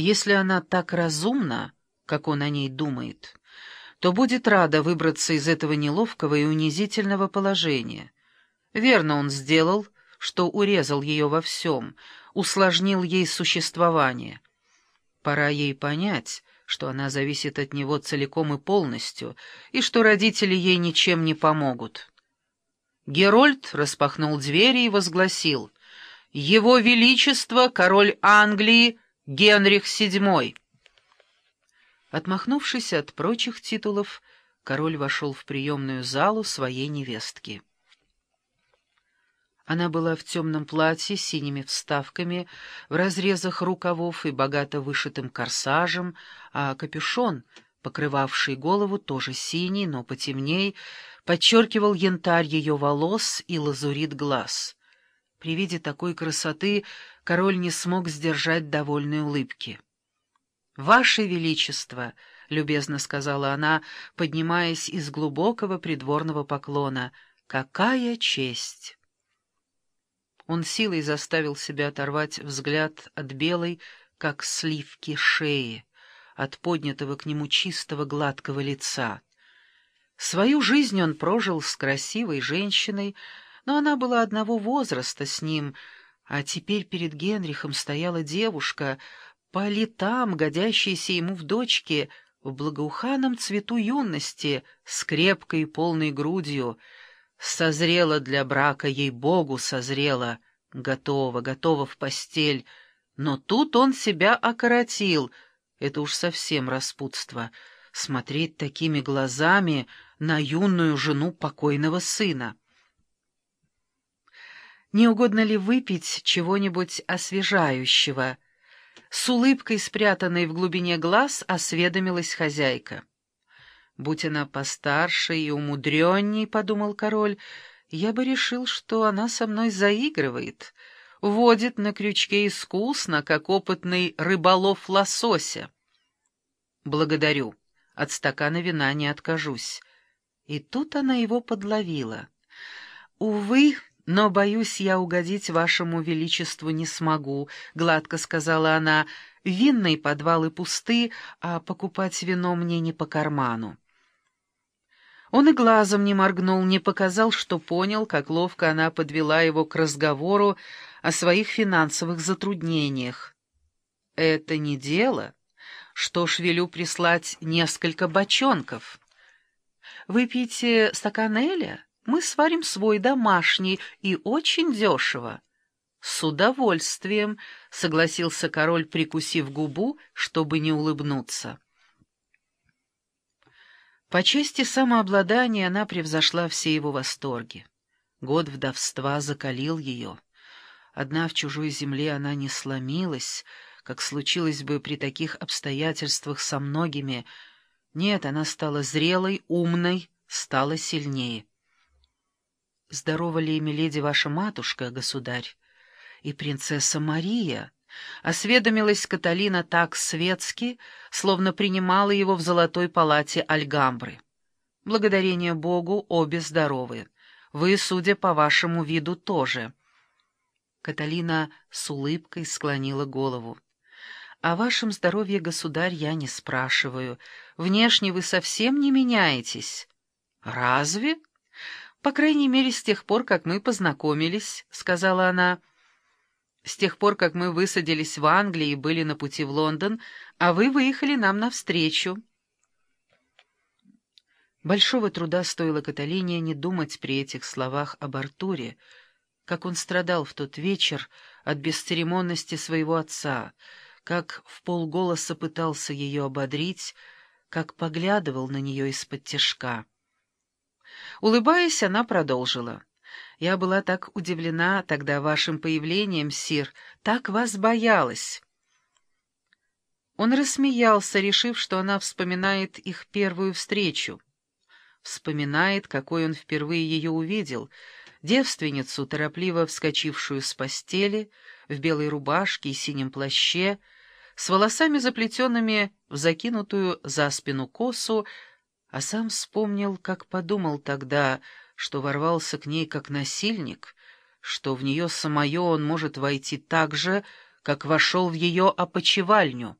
Если она так разумна, как он о ней думает, то будет рада выбраться из этого неловкого и унизительного положения. Верно он сделал, что урезал ее во всем, усложнил ей существование. Пора ей понять, что она зависит от него целиком и полностью, и что родители ей ничем не помогут. Герольд распахнул двери и возгласил «Его Величество, король Англии, Генрих VII». Отмахнувшись от прочих титулов, король вошел в приемную залу своей невестки. Она была в темном платье с синими вставками, в разрезах рукавов и богато вышитым корсажем, а капюшон, покрывавший голову, тоже синий, но потемней, подчеркивал янтарь ее волос и лазурит глаз. При виде такой красоты король не смог сдержать довольной улыбки. «Ваше Величество!» — любезно сказала она, поднимаясь из глубокого придворного поклона. «Какая честь!» Он силой заставил себя оторвать взгляд от белой, как сливки, шеи, от поднятого к нему чистого гладкого лица. Свою жизнь он прожил с красивой женщиной, но она была одного возраста с ним, а теперь перед Генрихом стояла девушка, по летам годящаяся ему в дочке, в благоуханном цвету юности, с крепкой полной грудью, Созрела для брака, ей-богу, созрела. Готова, готова в постель. Но тут он себя окоротил. Это уж совсем распутство. Смотреть такими глазами на юную жену покойного сына. «Не угодно ли выпить чего-нибудь освежающего?» С улыбкой, спрятанной в глубине глаз, осведомилась хозяйка. «Будь она постарше и умудренней», — подумал король, — «я бы решил, что она со мной заигрывает, водит на крючке искусно, как опытный рыболов лосося». «Благодарю, от стакана вина не откажусь». И тут она его подловила. «Увы, но, боюсь, я угодить вашему величеству не смогу», — гладко сказала она. «Винные подвалы пусты, а покупать вино мне не по карману». Он и глазом не моргнул, не показал, что понял, как ловко она подвела его к разговору о своих финансовых затруднениях. «Это не дело. Что ж, велю прислать несколько бочонков. Выпейте стакан Эля, мы сварим свой домашний и очень дешево». «С удовольствием», — согласился король, прикусив губу, чтобы не улыбнуться. По части самообладания она превзошла все его восторги. Год вдовства закалил ее. Одна в чужой земле она не сломилась, как случилось бы при таких обстоятельствах со многими. Нет, она стала зрелой, умной, стала сильнее. «Здорова ли, миледи, ваша матушка, государь? И принцесса Мария?» Осведомилась Каталина так светски, словно принимала его в золотой палате Альгамбры. Благодарение Богу, обе здоровы. Вы, судя по вашему виду, тоже. Каталина с улыбкой склонила голову. «О вашем здоровье, государь, я не спрашиваю. Внешне вы совсем не меняетесь». «Разве?» «По крайней мере, с тех пор, как мы познакомились», — сказала она, — с тех пор, как мы высадились в Англии и были на пути в Лондон, а вы выехали нам навстречу. Большого труда стоило Каталине не думать при этих словах об Артуре, как он страдал в тот вечер от бесцеремонности своего отца, как в полголоса пытался ее ободрить, как поглядывал на нее из-под тяжка. Улыбаясь, она продолжила — я была так удивлена тогда вашим появлением, сир, так вас боялась». Он рассмеялся, решив, что она вспоминает их первую встречу. Вспоминает, какой он впервые ее увидел, девственницу, торопливо вскочившую с постели, в белой рубашке и синем плаще, с волосами заплетенными в закинутую за спину косу, а сам вспомнил, как подумал тогда — что ворвался к ней как насильник, что в нее самое он может войти так же, как вошел в ее опочивальню.